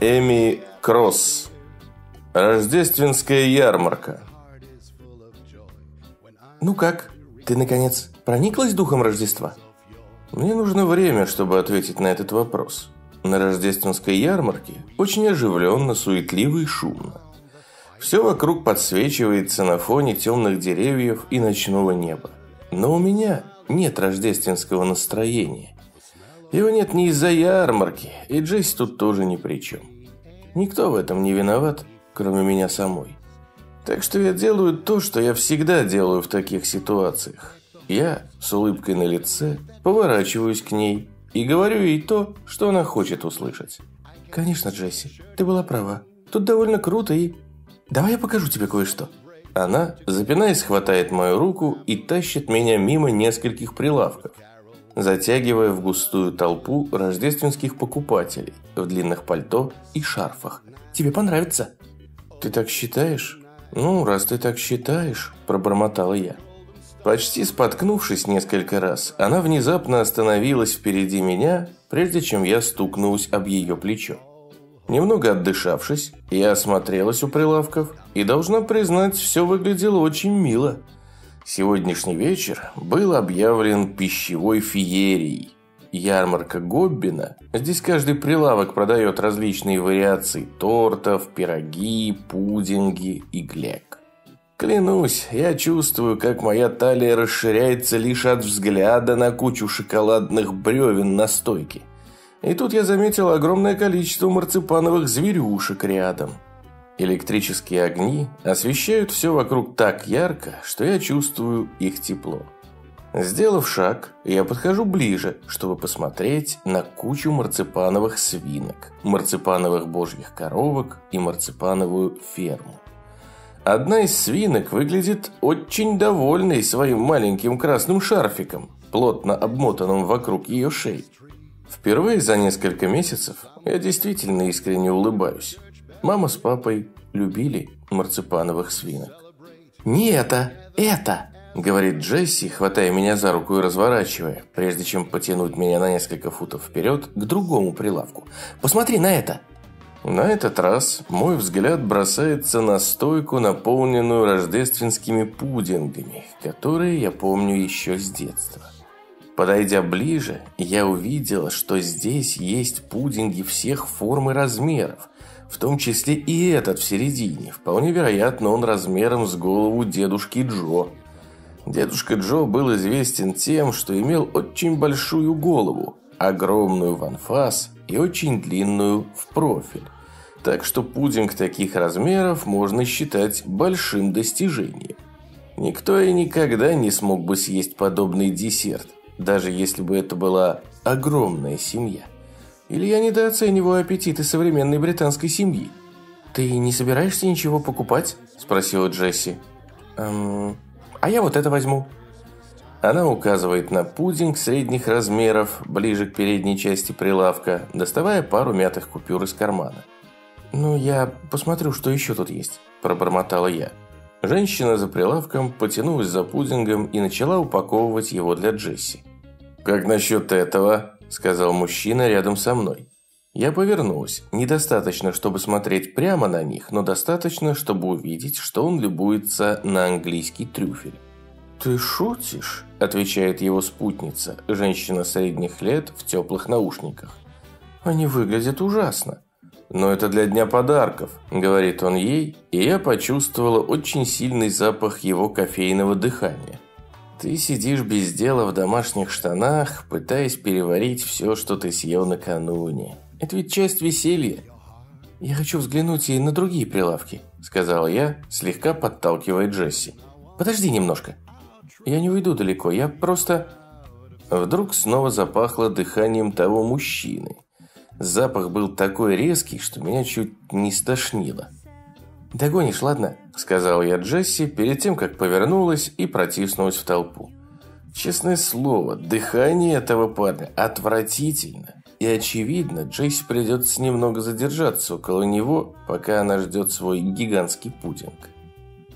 Эми Кросс. Рождественская ярмарка. Ну как, ты наконец прониклась духом Рождества? Мне нужно время, чтобы ответить на этот вопрос. На рождественской ярмарке очень оживленно, суетливо и шумно. Все вокруг подсвечивается на фоне темных деревьев и ночного неба. Но у меня нет рождественского настроения. Его нет ни из-за ярмарки, и Джесси тут тоже ни при чем. Никто в этом не виноват, кроме меня самой. Так что я делаю то, что я всегда делаю в таких ситуациях. Я с улыбкой на лице поворачиваюсь к ней и говорю ей то, что она хочет услышать. Конечно, Джесси, ты была права. Тут довольно круто и... Давай я покажу тебе кое-что. Она, запинаясь, хватает мою руку и тащит меня мимо нескольких прилавков, затягивая в густую толпу рождественских покупателей в длинных пальто и шарфах. Тебе понравится. Ты так считаешь? Ну, раз ты так считаешь, пробормотала я. Почти споткнувшись несколько раз, она внезапно остановилась впереди меня, прежде чем я стукнулась об ее плечо. Немного отдышавшись, я осмотрелась у прилавков и, должна признать, все выглядело очень мило. Сегодняшний вечер был объявлен пищевой феерией. Ярмарка Гоббина. Здесь каждый прилавок продает различные вариации тортов, пироги, пудинги и глек. Клянусь, я чувствую, как моя талия расширяется лишь от взгляда на кучу шоколадных бревен на стойке. И тут я заметил огромное количество марципановых зверюшек рядом. Электрические огни освещают все вокруг так ярко, что я чувствую их тепло. Сделав шаг, я подхожу ближе, чтобы посмотреть на кучу марципановых свинок, марципановых божьих коровок и марципановую ферму. Одна из свинок выглядит очень довольной своим маленьким красным шарфиком, плотно обмотанным вокруг ее шеи. Впервые за несколько месяцев я действительно искренне улыбаюсь. Мама с папой любили марципановых свинок. «Не это, это!» – говорит Джесси, хватая меня за руку и разворачивая, прежде чем потянуть меня на несколько футов вперед к другому прилавку. «Посмотри на это!» На этот раз мой взгляд бросается на стойку, наполненную рождественскими пудингами, которые я помню еще с детства. Подойдя ближе, я увидела, что здесь есть пудинги всех форм и размеров, в том числе и этот в середине. Вполне вероятно, он размером с голову дедушки Джо. Дедушка Джо был известен тем, что имел очень большую голову, огромную в анфас и очень длинную в профиль. Так что пудинг таких размеров можно считать большим достижением. Никто и никогда не смог бы съесть подобный десерт, даже если бы это была огромная семья. Или я недооцениваю аппетиты современной британской семьи? «Ты не собираешься ничего покупать?» – спросила Джесси. «Эм, а я вот это возьму», она указывает на пудинг средних размеров, ближе к передней части прилавка, доставая пару мятых купюр из кармана. «Ну, я посмотрю, что еще тут есть», – пробормотала я. Женщина за прилавком потянулась за пудингом и начала упаковывать его для Джесси. «Как насчет этого?» – сказал мужчина рядом со мной. Я повернулась. Недостаточно, чтобы смотреть прямо на них, но достаточно, чтобы увидеть, что он любуется на английский трюфель. «Ты шутишь?» – отвечает его спутница, женщина средних лет в теплых наушниках. «Они выглядят ужасно». «Но это для дня подарков», – говорит он ей, и я почувствовала очень сильный запах его кофейного дыхания. Ты сидишь без дела в домашних штанах, пытаясь переварить все, что ты съел накануне. Это ведь часть веселья. «Я хочу взглянуть и на другие прилавки», – сказала я, слегка подталкивая Джесси. «Подожди немножко». Я не уйду далеко, я просто...» Вдруг снова запахло дыханием того мужчины. Запах был такой резкий, что меня чуть не стошнило. «Догонишь, ладно?» – сказал я Джесси перед тем, как повернулась и протиснулась в толпу. Честное слово, дыхание этого парня отвратительно. И очевидно, Джесси придется немного задержаться около него, пока она ждет свой гигантский пудинг.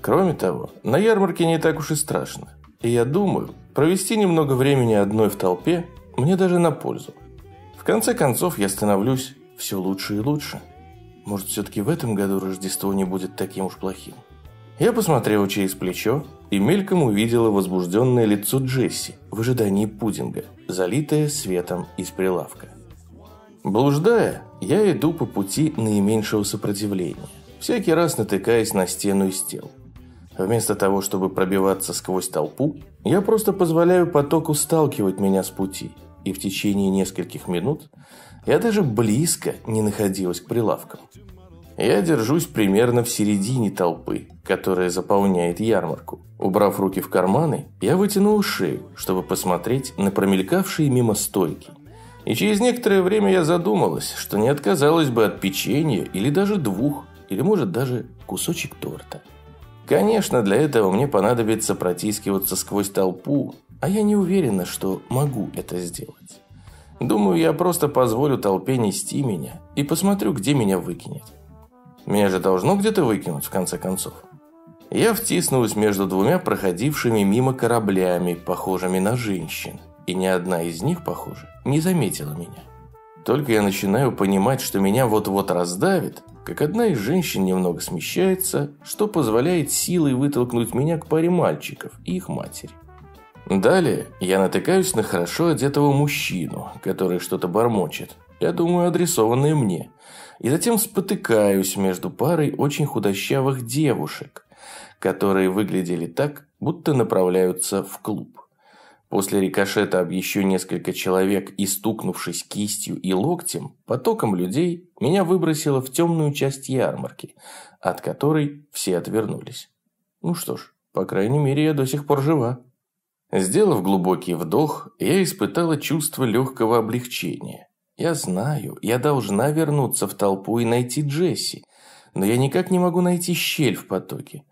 Кроме того, на ярмарке не так уж и страшно. И я думаю, провести немного времени одной в толпе мне даже на пользу. В конце концов, я становлюсь все лучше и лучше. Может, все-таки в этом году Рождество не будет таким уж плохим? Я посмотрел через плечо и мельком увидела возбужденное лицо Джесси в ожидании пудинга, залитое светом из прилавка. Блуждая, я иду по пути наименьшего сопротивления, всякий раз натыкаясь на стену из тел. Вместо того, чтобы пробиваться сквозь толпу, я просто позволяю потоку сталкивать меня с пути, и в течение нескольких минут я даже близко не находилась к прилавкам. Я держусь примерно в середине толпы, которая заполняет ярмарку. Убрав руки в карманы, я вытянул шею, чтобы посмотреть на промелькавшие мимо стойки. И через некоторое время я задумалась, что не отказалась бы от печенья или даже двух, или может даже кусочек торта. Конечно, для этого мне понадобится протискиваться сквозь толпу, а я не уверена, что могу это сделать. Думаю, я просто позволю толпе нести меня и посмотрю, где меня выкинет. Меня же должно где-то выкинуть, в конце концов. Я втиснулась между двумя проходившими мимо кораблями, похожими на женщин, и ни одна из них, похоже, не заметила меня. Только я начинаю понимать, что меня вот-вот раздавит, как одна из женщин немного смещается, что позволяет силой вытолкнуть меня к паре мальчиков и их матери. Далее я натыкаюсь на хорошо одетого мужчину, который что-то бормочет, я думаю, адресованное мне – и затем спотыкаюсь между парой очень худощавых девушек, которые выглядели так, будто направляются в клуб. После рикошета об еще несколько человек и стукнувшись кистью и локтем, потоком людей меня выбросило в темную часть ярмарки, от которой все отвернулись. Ну что ж, по крайней мере, я до сих пор жива. Сделав глубокий вдох, я испытала чувство легкого облегчения. Я знаю, я должна вернуться в толпу и найти Джесси, но я никак не могу найти щель в потоке.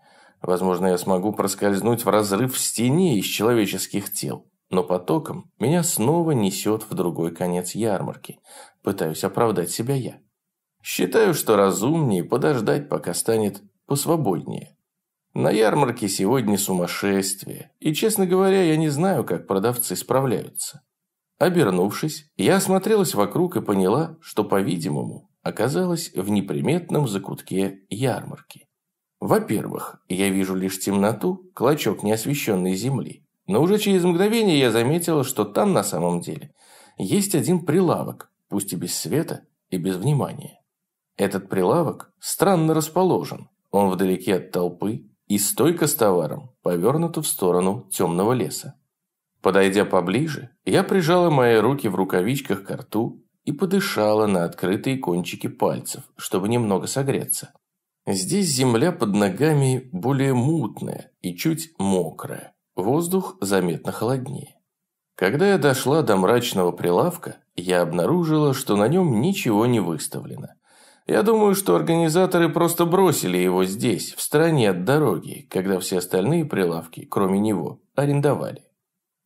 Возможно, я смогу проскользнуть в разрыв в стене из человеческих тел, но потоком меня снова несет в другой конец ярмарки. Пытаюсь оправдать себя я. Считаю, что разумнее подождать, пока станет посвободнее. На ярмарке сегодня сумасшествие, и, честно говоря, я не знаю, как продавцы справляются. Обернувшись, я осмотрелась вокруг и поняла, что, по-видимому, оказалась в неприметном закутке ярмарки. Во-первых, я вижу лишь темноту, клочок неосвещенной земли. Но уже через мгновение я заметила, что там на самом деле есть один прилавок, пусть и без света и без внимания. Этот прилавок странно расположен. Он вдалеке от толпы, и стойка с товаром повернута в сторону темного леса. Подойдя поближе, я прижала мои руки в рукавичках к рту и подышала на открытые кончики пальцев, чтобы немного согреться. Здесь земля под ногами более мутная и чуть мокрая. Воздух заметно холоднее. Когда я дошла до мрачного прилавка, я обнаружила, что на нем ничего не выставлено. Я думаю, что организаторы просто бросили его здесь, в стороне от дороги, когда все остальные прилавки, кроме него, арендовали.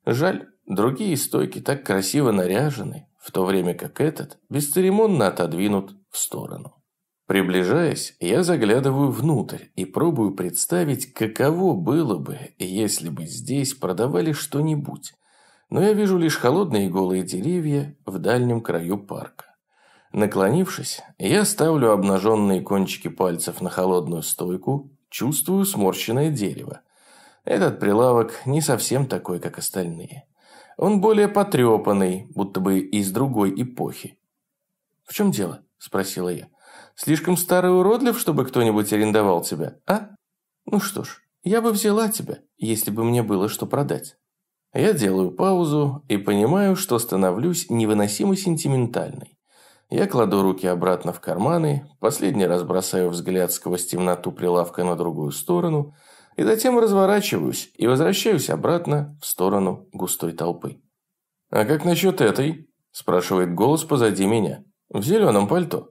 Жаль, другие стойки так красиво наряжены, в то время как этот бесцеремонно отодвинут в сторону. Приближаясь, я заглядываю внутрь и пробую представить, каково было бы, если бы здесь продавали что-нибудь. Но я вижу лишь холодные голые деревья в дальнем краю парка. Наклонившись, я ставлю обнаженные кончики пальцев на холодную стойку, чувствую сморщенное дерево. Этот прилавок не совсем такой, как остальные. Он более потрепанный, будто бы из другой эпохи. «В чем дело?» – спросила я. «Слишком старый уродлив, чтобы кто-нибудь арендовал тебя, а? Ну что ж, я бы взяла тебя, если бы мне было что продать». Я делаю паузу и понимаю, что становлюсь невыносимо сентиментальной. Я кладу руки обратно в карманы, последний раз бросаю взгляд сквозь темноту прилавка на другую сторону – и затем разворачиваюсь и возвращаюсь обратно в сторону густой толпы. «А как насчет этой?» – спрашивает голос позади меня. «В зеленом пальто».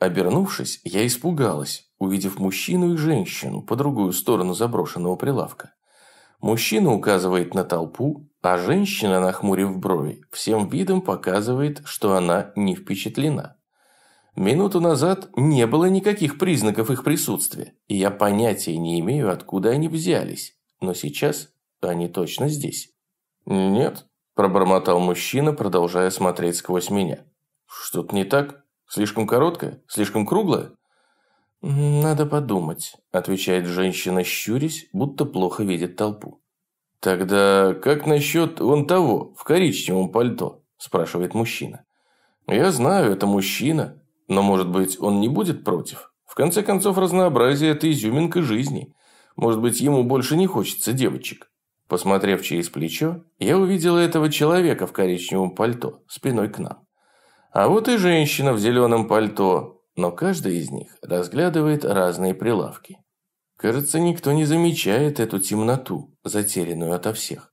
Обернувшись, я испугалась, увидев мужчину и женщину по другую сторону заброшенного прилавка. Мужчина указывает на толпу, а женщина, нахмурив брови, всем видом показывает, что она не впечатлена. Минуту назад не было никаких признаков их присутствия, и я понятия не имею, откуда они взялись. Но сейчас они точно здесь. «Нет», – пробормотал мужчина, продолжая смотреть сквозь меня. «Что-то не так?» – Слишком короткая? Слишком круглая?» «Надо подумать», – отвечает женщина, щурясь, будто плохо видит толпу. «Тогда как насчет вон того, в коричневом пальто?» – спрашивает мужчина. «Я знаю, это мужчина, но, может быть, он не будет против? В конце концов, разнообразие – это изюминка жизни. Может быть, ему больше не хочется девочек?» Посмотрев через плечо, я увидела этого человека в коричневом пальто, спиной к нам. А вот и женщина в зеленом пальто, но каждый из них разглядывает разные прилавки. Кажется, никто не замечает эту темноту, затерянную ото всех.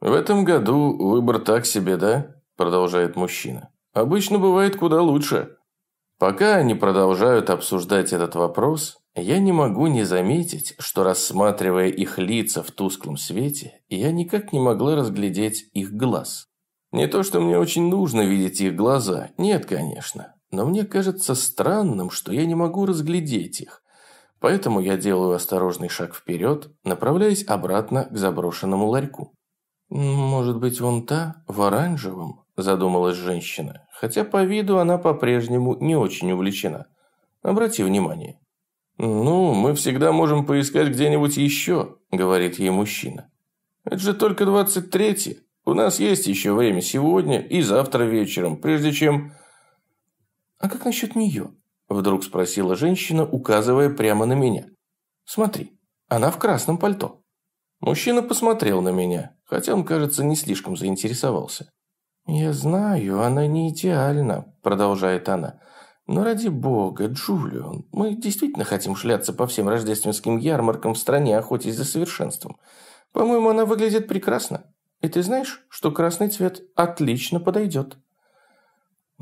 «В этом году выбор так себе, да?» – продолжает мужчина. «Обычно бывает куда лучше». Пока они продолжают обсуждать этот вопрос, я не могу не заметить, что рассматривая их лица в тусклом свете, я никак не могла разглядеть их глаз. Не то, что мне очень нужно видеть их глаза, нет, конечно, но мне кажется странным, что я не могу разглядеть их. Поэтому я делаю осторожный шаг вперед, направляясь обратно к заброшенному ларьку. «Может быть, вон та, в оранжевом?» – задумалась женщина, хотя по виду она по-прежнему не очень увлечена. Обрати внимание. «Ну, мы всегда можем поискать где-нибудь еще», – говорит ей мужчина. «Это же только двадцать третье. У нас есть еще время сегодня и завтра вечером, прежде чем...» «А как насчет нее?» – вдруг спросила женщина, указывая прямо на меня. «Смотри, она в красном пальто». Мужчина посмотрел на меня, хотя он, кажется, не слишком заинтересовался. «Я знаю, она не идеальна», – продолжает она. «Но ради бога, Джулион, мы действительно хотим шляться по всем рождественским ярмаркам в стране, охотясь за совершенством. По-моему, она выглядит прекрасно. И ты знаешь, что красный цвет отлично подойдет».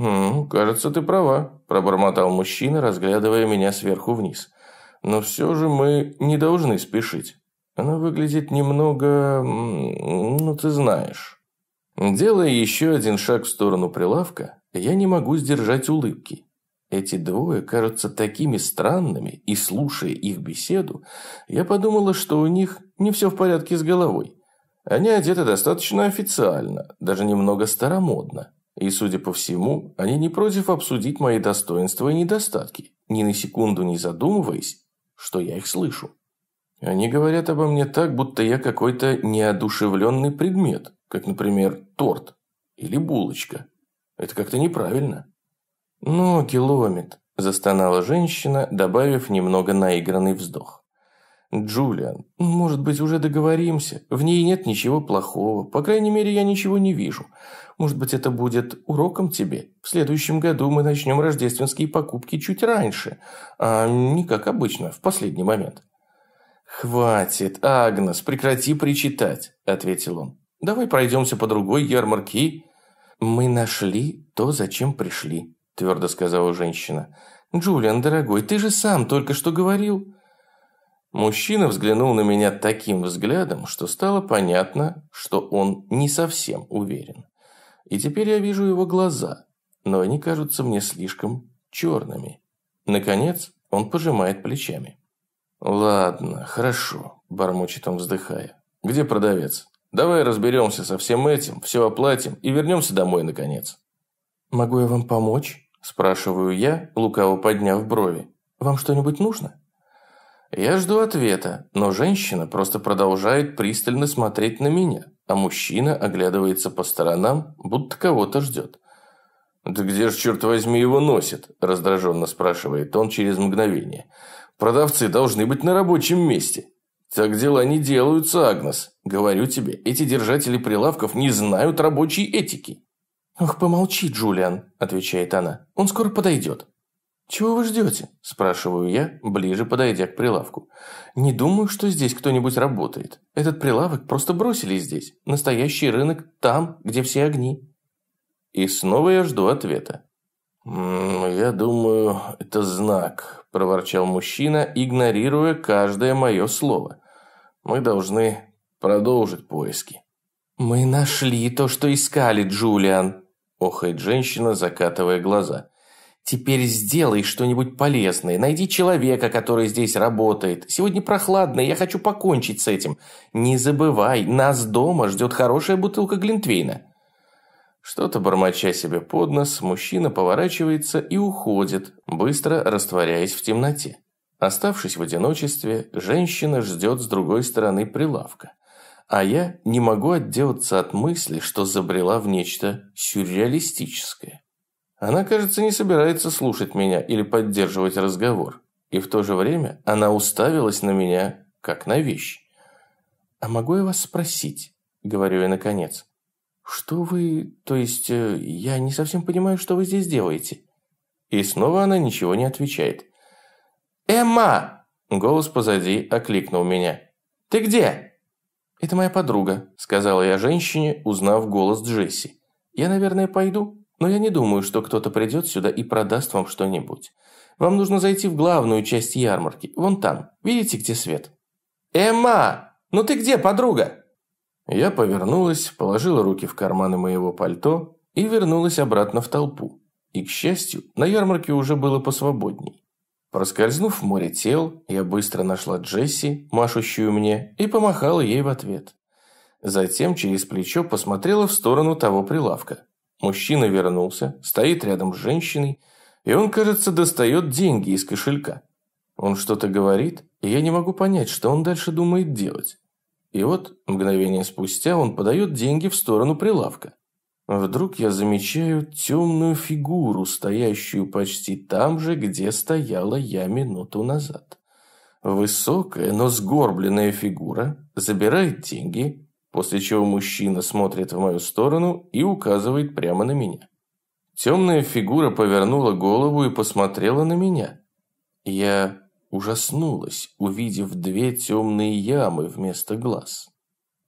«М кажется, ты права», – пробормотал мужчина, разглядывая меня сверху вниз. «Но все же мы не должны спешить. Она выглядит немного... ну, ты знаешь». Делая еще один шаг в сторону прилавка, я не могу сдержать улыбки. Эти двое кажутся такими странными, и слушая их беседу, я подумала, что у них не все в порядке с головой. Они одеты достаточно официально, даже немного старомодно. И, судя по всему, они не против обсудить мои достоинства и недостатки, ни на секунду не задумываясь, что я их слышу. Они говорят обо мне так, будто я какой-то неодушевленный предмет, как, например, торт или булочка. Это как-то неправильно. «Ноги ломит», – застонала женщина, добавив немного наигранный вздох. «Джулиан, может быть, уже договоримся? В ней нет ничего плохого. По крайней мере, я ничего не вижу. Может быть, это будет уроком тебе? В следующем году мы начнем рождественские покупки чуть раньше, а не как обычно, в последний момент». «Хватит, Агнес, прекрати причитать», – ответил он. «Давай пройдемся по другой ярмарке «Мы нашли то, зачем пришли», – твердо сказала женщина. «Джулиан, дорогой, ты же сам только что говорил». Мужчина взглянул на меня таким взглядом, что стало понятно, что он не совсем уверен. И теперь я вижу его глаза, но они кажутся мне слишком черными. Наконец, он пожимает плечами. «Ладно, хорошо», – бормочет он, вздыхая. «Где продавец? Давай разберемся со всем этим, все оплатим и вернемся домой, наконец». «Могу я вам помочь?» – спрашиваю я, лукаво подняв брови. «Вам что-нибудь нужно?» Я жду ответа, но женщина просто продолжает пристально смотреть на меня, а мужчина оглядывается по сторонам, будто кого-то ждет. «Да где же, черт возьми, его носит?» – раздраженно спрашивает он через мгновение. Продавцы должны быть на рабочем месте. Так дела не делаются, Агнес. Говорю тебе, эти держатели прилавков не знают рабочей этики. «Ох, помолчи, Джулиан», – отвечает она. «Он скоро подойдет». «Чего вы ждете?» – спрашиваю я, ближе подойдя к прилавку. «Не думаю, что здесь кто-нибудь работает. Этот прилавок просто бросили здесь. Настоящий рынок там, где все огни». И снова я жду ответа. «Я думаю, это знак проворчал мужчина, игнорируя каждое мое слово. «Мы должны продолжить поиски». «Мы нашли то, что искали, Джулиан», – охает женщина, закатывая глаза. «Теперь сделай что-нибудь полезное. Найди человека, который здесь работает. Сегодня прохладно, я хочу покончить с этим. Не забывай, нас дома ждет хорошая бутылка Глинтвейна». Что-то бормоча себе под нос, мужчина поворачивается и уходит, быстро растворяясь в темноте. Оставшись в одиночестве, женщина ждет с другой стороны прилавка. А я не могу отделаться от мысли, что забрела в нечто сюрреалистическое. Она, кажется, не собирается слушать меня или поддерживать разговор. И в то же время она уставилась на меня, как на вещь. «А могу я вас спросить?» – говорю я наконец. «Что вы... То есть, э, я не совсем понимаю, что вы здесь делаете?» И снова она ничего не отвечает. «Эмма!» – голос позади окликнул меня. «Ты где?» «Это моя подруга», – сказала я женщине, узнав голос Джесси. «Я, наверное, пойду, но я не думаю, что кто-то придет сюда и продаст вам что-нибудь. Вам нужно зайти в главную часть ярмарки, вон там. Видите, где свет?» «Эмма! Ну ты где, подруга?» Я повернулась, положила руки в карманы моего пальто и вернулась обратно в толпу. И, к счастью, на ярмарке уже было посвободней. Проскользнув в море тел, я быстро нашла Джесси, машущую мне, и помахала ей в ответ. Затем через плечо посмотрела в сторону того прилавка. Мужчина вернулся, стоит рядом с женщиной, и он, кажется, достает деньги из кошелька. Он что-то говорит, и я не могу понять, что он дальше думает делать. И вот, мгновение спустя, он подает деньги в сторону прилавка. Вдруг я замечаю темную фигуру, стоящую почти там же, где стояла я минуту назад. Высокая, но сгорбленная фигура забирает деньги, после чего мужчина смотрит в мою сторону и указывает прямо на меня. Темная фигура повернула голову и посмотрела на меня. Я ужаснулась, увидев две темные ямы вместо глаз.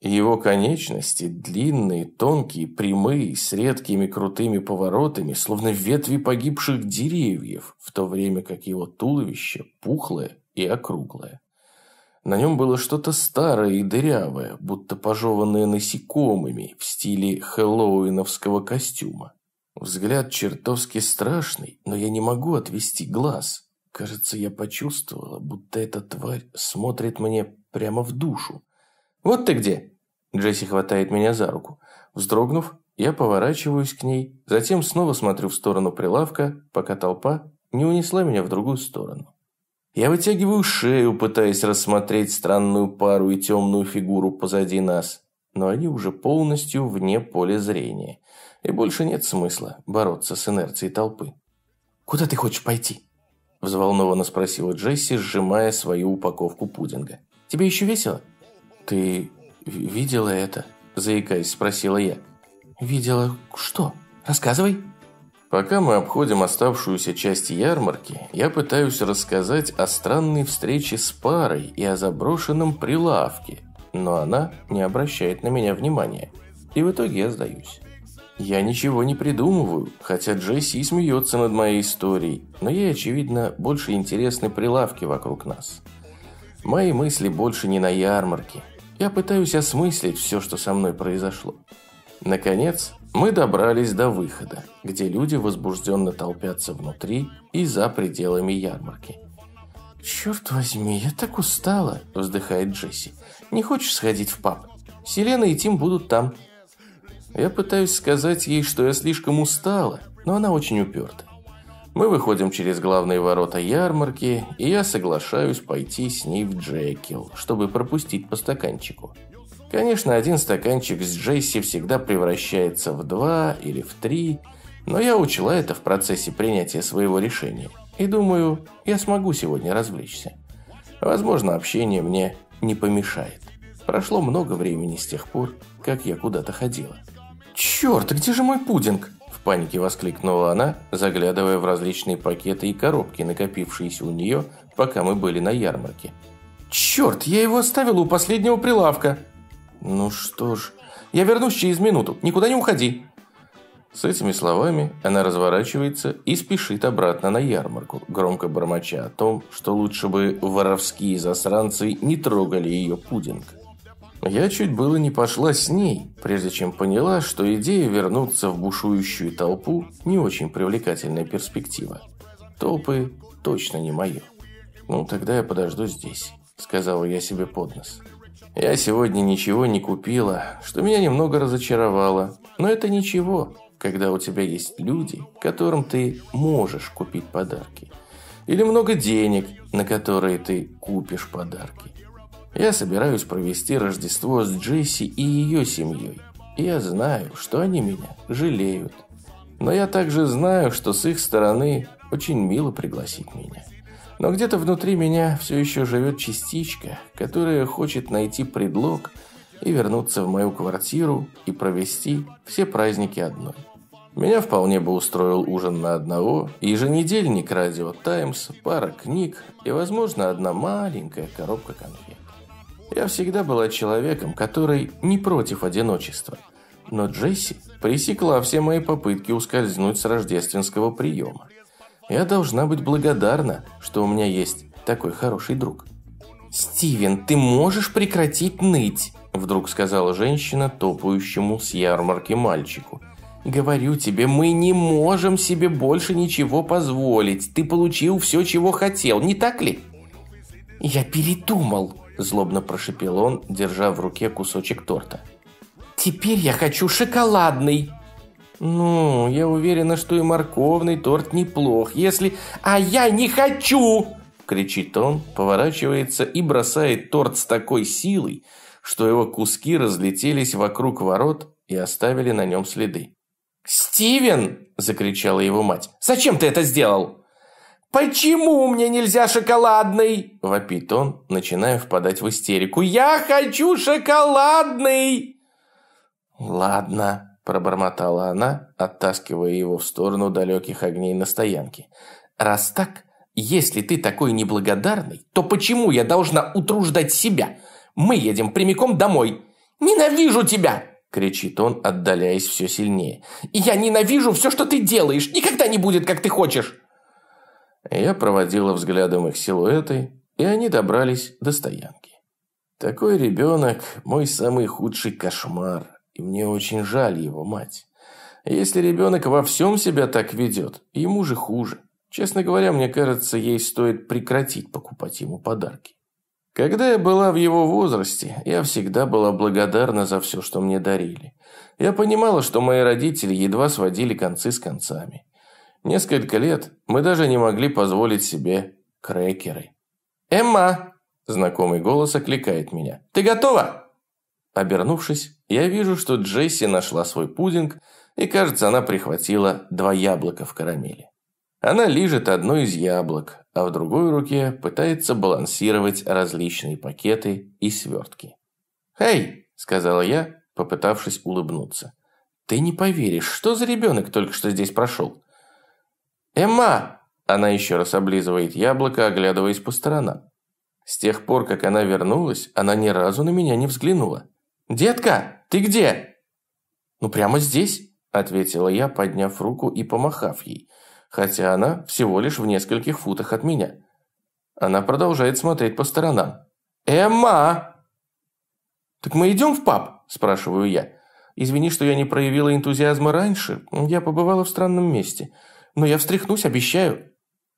Его конечности, длинные, тонкие, прямые, с редкими крутыми поворотами, словно ветви погибших деревьев, в то время как его туловище пухлое и округлое. На нем было что-то старое и дырявое, будто пожеванное насекомыми в стиле хэллоуиновского костюма. Взгляд чертовски страшный, но я не могу отвести глаз. Кажется, я почувствовала, будто эта тварь смотрит мне прямо в душу. «Вот ты где!» Джесси хватает меня за руку. Вздрогнув, я поворачиваюсь к ней, затем снова смотрю в сторону прилавка, пока толпа не унесла меня в другую сторону. Я вытягиваю шею, пытаясь рассмотреть странную пару и темную фигуру позади нас, но они уже полностью вне поля зрения, и больше нет смысла бороться с инерцией толпы. «Куда ты хочешь пойти?» Взволнованно спросила Джесси, сжимая свою упаковку пудинга. «Тебе еще весело?» «Ты видела это?» Заикаясь, спросила я. «Видела что? Рассказывай». Пока мы обходим оставшуюся часть ярмарки, я пытаюсь рассказать о странной встрече с парой и о заброшенном прилавке, но она не обращает на меня внимания. И в итоге я сдаюсь. Я ничего не придумываю, хотя Джесси смеется над моей историей, но ей, очевидно, больше интересны прилавки вокруг нас. Мои мысли больше не на ярмарке. Я пытаюсь осмыслить все, что со мной произошло. Наконец, мы добрались до выхода, где люди возбужденно толпятся внутри и за пределами ярмарки. «Черт возьми, я так устала», – вздыхает Джесси. «Не хочешь сходить в паб? Селена и Тим будут там». Я пытаюсь сказать ей, что я слишком устала, но она очень уперта. Мы выходим через главные ворота ярмарки, и я соглашаюсь пойти с ней в Джекил, чтобы пропустить по стаканчику. Конечно, один стаканчик с Джейси всегда превращается в два или в три, но я учла это в процессе принятия своего решения. И думаю, я смогу сегодня развлечься. Возможно, общение мне не помешает. Прошло много времени с тех пор, как я куда-то ходила. «Черт, где же мой пудинг?» В панике воскликнула она, заглядывая в различные пакеты и коробки, накопившиеся у нее, пока мы были на ярмарке. «Черт, я его оставила у последнего прилавка!» «Ну что ж, я вернусь через минуту, никуда не уходи!» С этими словами она разворачивается и спешит обратно на ярмарку, громко бормоча о том, что лучше бы воровские засранцы не трогали ее пудинг. Я чуть было не пошла с ней, прежде чем поняла, что идея вернуться в бушующую толпу не очень привлекательная перспектива. Толпы точно не мое. Ну, тогда я подожду здесь, сказала я себе под нос. Я сегодня ничего не купила, что меня немного разочаровало. Но это ничего. когда у тебя есть люди, которым ты можешь купить подарки. Или много денег, на которые ты купишь подарки. Я собираюсь провести Рождество с Джесси и ее семьей. И я знаю, что они меня жалеют. Но я также знаю, что с их стороны очень мило пригласить меня. Но где-то внутри меня все еще живет частичка, которая хочет найти предлог и вернуться в мою квартиру и провести все праздники одной. Меня вполне бы устроил ужин на одного, еженедельник радио «Таймс», пара книг и, возможно, одна маленькая коробка конфет. Я всегда была человеком, который не против одиночества. Но Джесси пресекла все мои попытки ускользнуть с рождественского приема. Я должна быть благодарна, что у меня есть такой хороший друг. «Стивен, ты можешь прекратить ныть?» Вдруг сказала женщина, топающему с ярмарки мальчику. «Говорю тебе, мы не можем себе больше ничего позволить. Ты получил все, чего хотел, не так ли?» «Я передумал», Злобно прошипел он, держа в руке кусочек торта. «Теперь я хочу шоколадный!» «Ну, я уверена, что и морковный торт неплох, если...» «А я не хочу!» Кричит он, поворачивается и бросает торт с такой силой, что его куски разлетелись вокруг ворот и оставили на нем следы. «Стивен!» – закричала его мать. «Зачем ты это сделал?» «Почему мне нельзя шоколадный?» – вопит он, начиная впадать в истерику. «Я хочу шоколадный!» «Ладно», – пробормотала она, оттаскивая его в сторону далеких огней на стоянке. «Раз так, если ты такой неблагодарный, то почему я должна утруждать себя? Мы едем прямиком домой. Ненавижу тебя!» кричит он, отдаляясь все сильнее. «Я ненавижу все, что ты делаешь! Никогда не будет, как ты хочешь!» Я проводила взглядом их силуэты, и они добрались до стоянки. Такой ребенок – мой самый худший кошмар, и мне очень жаль его мать. Если ребенок во всем себя так ведет, ему же хуже. Честно говоря, мне кажется, ей стоит прекратить покупать ему подарки. Когда я была в его возрасте, я всегда была благодарна за все, что мне дарили. Я понимала, что мои родители едва сводили концы с концами. Несколько лет мы даже не могли позволить себе крекеры. «Эмма!» – знакомый голос окликает меня. «Ты готова?» Обернувшись, я вижу, что Джесси нашла свой пудинг, и, кажется, она прихватила два яблока в карамели. Она лижет одно из яблок, а в другой руке пытается балансировать различные пакеты и свертки. «Эй!» – сказала я, попытавшись улыбнуться. «Ты не поверишь, что за ребенок только что здесь прошел? «Эмма!» Она еще раз облизывает яблоко, оглядываясь по сторонам. С тех пор, как она вернулась, она ни разу на меня не взглянула. «Детка, ты где?» «Ну, прямо здесь», – ответила я, подняв руку и помахав ей, хотя она всего лишь в нескольких футах от меня. Она продолжает смотреть по сторонам. «Эмма!» «Так мы идем в паб?» – спрашиваю я. «Извини, что я не проявила энтузиазма раньше. Я побывала в странном месте но я встряхнусь, обещаю».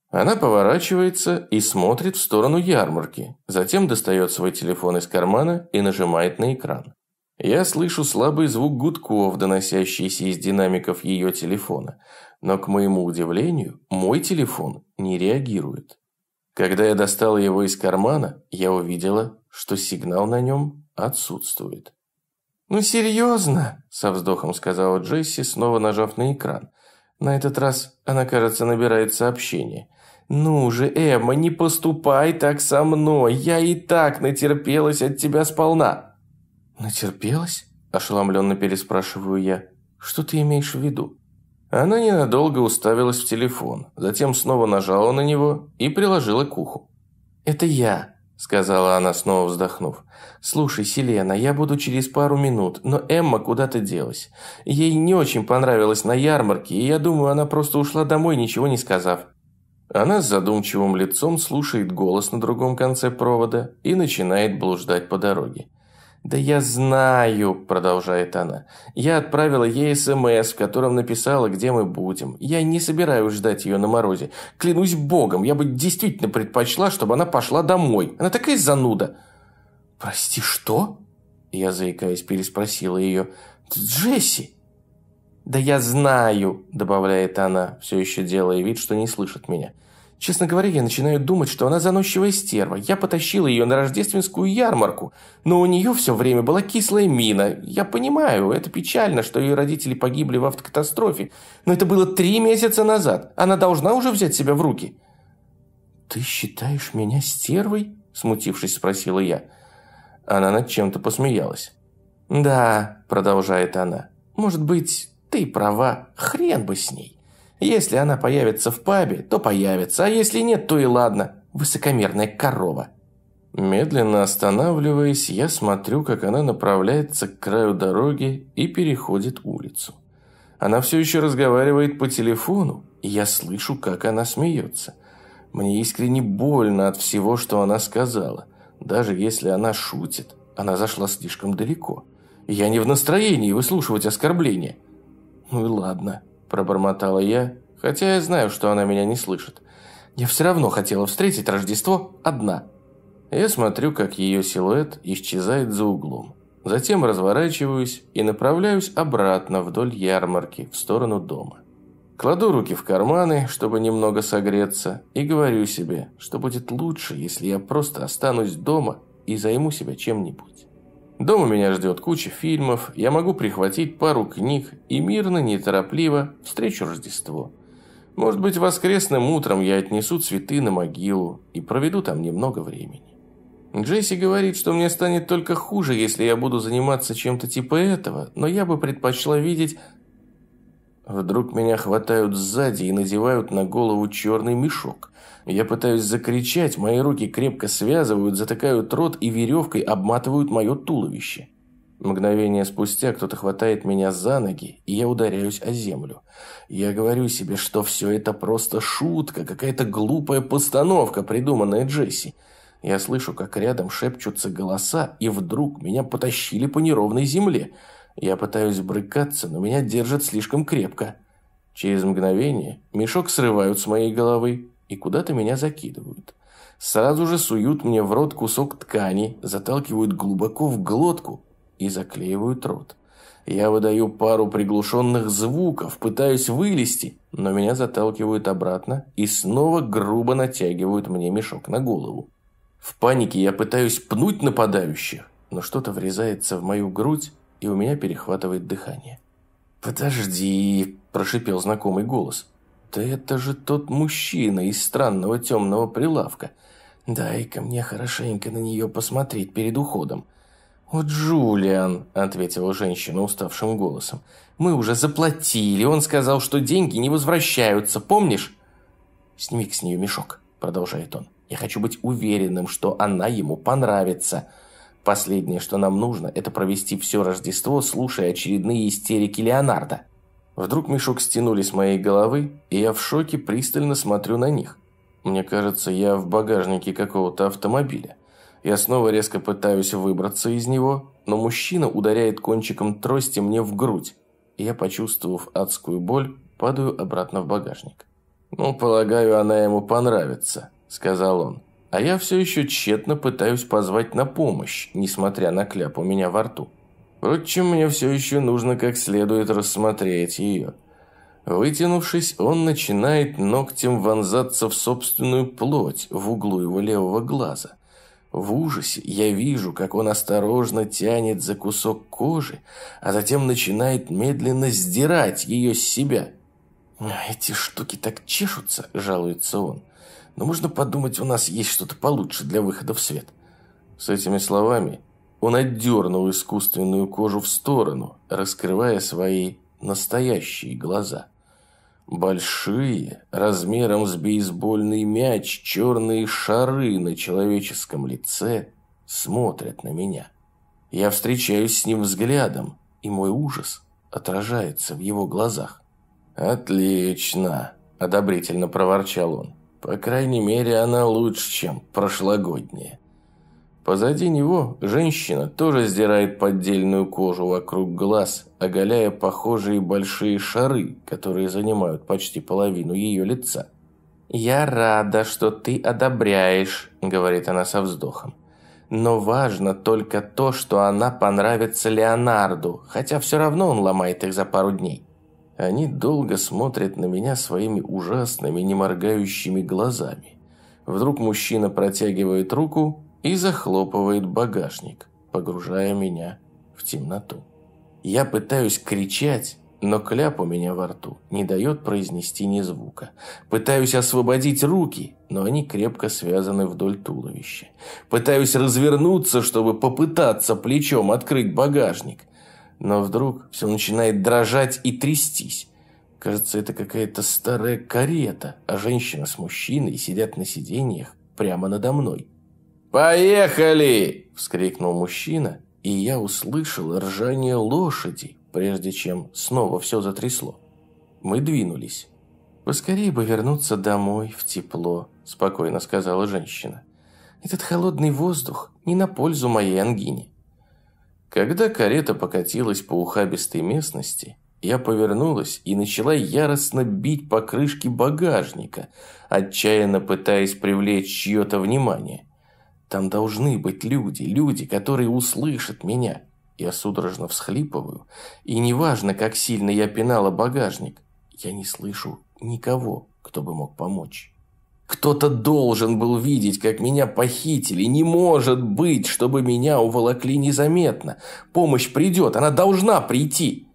Она поворачивается и смотрит в сторону ярмарки, затем достает свой телефон из кармана и нажимает на экран. Я слышу слабый звук гудков, доносящийся из динамиков ее телефона, но, к моему удивлению, мой телефон не реагирует. Когда я достала его из кармана, я увидела, что сигнал на нем отсутствует. «Ну серьезно?» – со вздохом сказала Джесси, снова нажав на экран. На этот раз она, кажется, набирает сообщение. «Ну же, Эмма, не поступай так со мной. Я и так натерпелась от тебя сполна». «Натерпелась?» – ошеломленно переспрашиваю я. «Что ты имеешь в виду?» Она ненадолго уставилась в телефон, затем снова нажала на него и приложила к уху. «Это я», сказала она, снова вздохнув. «Слушай, Селена, я буду через пару минут, но Эмма куда-то делась. Ей не очень понравилось на ярмарке, и я думаю, она просто ушла домой, ничего не сказав». Она с задумчивым лицом слушает голос на другом конце провода и начинает блуждать по дороге. «Да я знаю», – продолжает она. «Я отправила ей СМС, в котором написала, где мы будем. Я не собираюсь ждать ее на морозе. Клянусь богом, я бы действительно предпочла, чтобы она пошла домой. Она такая зануда». «Прости, что?» Я, заикаясь, переспросила ее. «Джесси!» «Да я знаю», – добавляет она, все еще делая вид, что не слышит меня. Честно говоря, я начинаю думать, что она заносчивая стерва. Я потащила ее на рождественскую ярмарку, но у нее все время была кислая мина. Я понимаю, это печально, что ее родители погибли в автокатастрофе, но это было три месяца назад. Она должна уже взять себя в руки. «Ты считаешь меня стервой?» – смутившись, спросила я. Она над чем-то посмеялась. «Да», – продолжает она, – «может быть, ты права, хрен бы с ней». Если она появится в пабе, то появится, а если нет, то и ладно. Высокомерная корова. Медленно останавливаясь, я смотрю, как она направляется к краю дороги и переходит улицу. Она все еще разговаривает по телефону, и я слышу, как она смеется. Мне искренне больно от всего, что она сказала. Даже если она шутит, она зашла слишком далеко. Я не в настроении выслушивать оскорбления. Ну и ладно. Пробормотала я, хотя я знаю, что она меня не слышит. Я все равно хотела встретить Рождество одна. Я смотрю, как ее силуэт исчезает за углом. Затем разворачиваюсь и направляюсь обратно вдоль ярмарки в сторону дома. Кладу руки в карманы, чтобы немного согреться, и говорю себе, что будет лучше, если я просто останусь дома и займу себя чем-нибудь. Дома меня ждет куча фильмов, я могу прихватить пару книг и мирно, неторопливо встречу Рождество. Может быть, воскресным утром я отнесу цветы на могилу и проведу там немного времени. Джесси говорит, что мне станет только хуже, если я буду заниматься чем-то типа этого, но я бы предпочла видеть... Вдруг меня хватают сзади и надевают на голову черный мешок. Я пытаюсь закричать, мои руки крепко связывают, затыкают рот и веревкой обматывают мое туловище. Мгновение спустя кто-то хватает меня за ноги, и я ударяюсь о землю. Я говорю себе, что все это просто шутка, какая-то глупая постановка, придуманная Джесси. Я слышу, как рядом шепчутся голоса, и вдруг меня потащили по неровной земле. Я пытаюсь брыкаться, но меня держат слишком крепко. Через мгновение мешок срывают с моей головы, и куда-то меня закидывают. Сразу же суют мне в рот кусок ткани, заталкивают глубоко в глотку и заклеивают рот. Я выдаю пару приглушенных звуков, пытаюсь вылезти, но меня заталкивают обратно и снова грубо натягивают мне мешок на голову. В панике я пытаюсь пнуть нападающих, но что-то врезается в мою грудь, и у меня перехватывает дыхание. «Подожди», – прошипел знакомый голос. Да это же тот мужчина из странного темного прилавка. Дай-ка мне хорошенько на нее посмотреть перед уходом. «О, Джулиан», – ответила женщина уставшим голосом, – «мы уже заплатили. Он сказал, что деньги не возвращаются, помнишь?» «Сними-ка с нее мешок», – продолжает он. «Я хочу быть уверенным, что она ему понравится. Последнее, что нам нужно, это провести все Рождество, слушая очередные истерики Леонардо». Вдруг мешок стянули с моей головы, и я в шоке пристально смотрю на них. Мне кажется, я в багажнике какого-то автомобиля. Я снова резко пытаюсь выбраться из него, но мужчина ударяет кончиком трости мне в грудь. И я, почувствовав адскую боль, падаю обратно в багажник. «Ну, полагаю, она ему понравится», – сказал он. А я все еще тщетно пытаюсь позвать на помощь, несмотря на кляп у меня во рту. Впрочем, мне все еще нужно как следует рассмотреть ее. Вытянувшись, он начинает ногтем вонзаться в собственную плоть в углу его левого глаза. В ужасе я вижу, как он осторожно тянет за кусок кожи, а затем начинает медленно сдирать ее с себя. «Эти штуки так чешутся», – жалуется он. «Но можно подумать, у нас есть что-то получше для выхода в свет». С этими словами он отдернул искусственную кожу в сторону, раскрывая свои настоящие глаза. Большие, размером с бейсбольный мяч, черные шары на человеческом лице смотрят на меня. Я встречаюсь с ним взглядом, и мой ужас отражается в его глазах. «Отлично!» – одобрительно проворчал он. «По крайней мере, она лучше, чем прошлогодняя. Позади него женщина тоже сдирает поддельную кожу вокруг глаз, оголяя похожие большие шары, которые занимают почти половину ее лица. «Я рада, что ты одобряешь», – говорит она со вздохом. «Но важно только то, что она понравится Леонарду, хотя все равно он ломает их за пару дней». Они долго смотрят на меня своими ужасными, неморгающими глазами. Вдруг мужчина протягивает руку и захлопывает багажник, погружая меня в темноту. Я пытаюсь кричать, но кляп у меня во рту не дает произнести ни звука. Пытаюсь освободить руки, но они крепко связаны вдоль туловища. Пытаюсь развернуться, чтобы попытаться плечом открыть багажник. Но вдруг все начинает дрожать и трястись. Кажется, это какая-то старая карета, а женщина с мужчиной сидят на сиденьях прямо надо мной. «Поехали!» – вскрикнул мужчина, и я услышал ржание лошади, прежде чем снова все затрясло. Мы двинулись. «Поскорее бы вернуться домой, в тепло», – спокойно сказала женщина. «Этот холодный воздух не на пользу моей ангине». Когда карета покатилась по ухабистой местности, я повернулась и начала яростно бить по крышке багажника, отчаянно пытаясь привлечь чье-то внимание. Там должны быть люди, люди, которые услышат меня. Я судорожно всхлипываю, и неважно, как сильно я пинала багажник, я не слышу никого, кто бы мог помочь. Кто-то должен был видеть, как меня похитили. Не может быть, чтобы меня уволокли незаметно. Помощь придет, она должна прийти.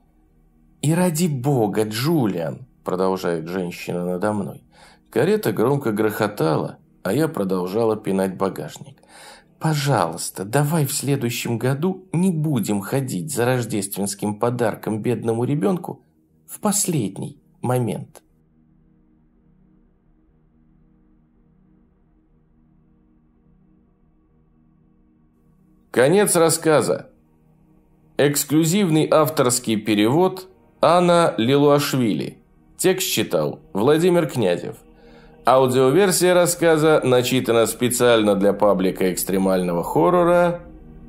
И ради бога, Джулиан, продолжает женщина надо мной. Карета громко грохотала, а я продолжала пинать багажник. Пожалуйста, давай в следующем году не будем ходить за рождественским подарком бедному ребенку в последний момент. Конец рассказа. Эксклюзивный авторский перевод Анна Лилуашвили. Текст читал Владимир Князев. Аудиоверсия рассказа начитана специально для паблика экстремального хоррора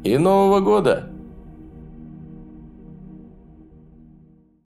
и Нового года.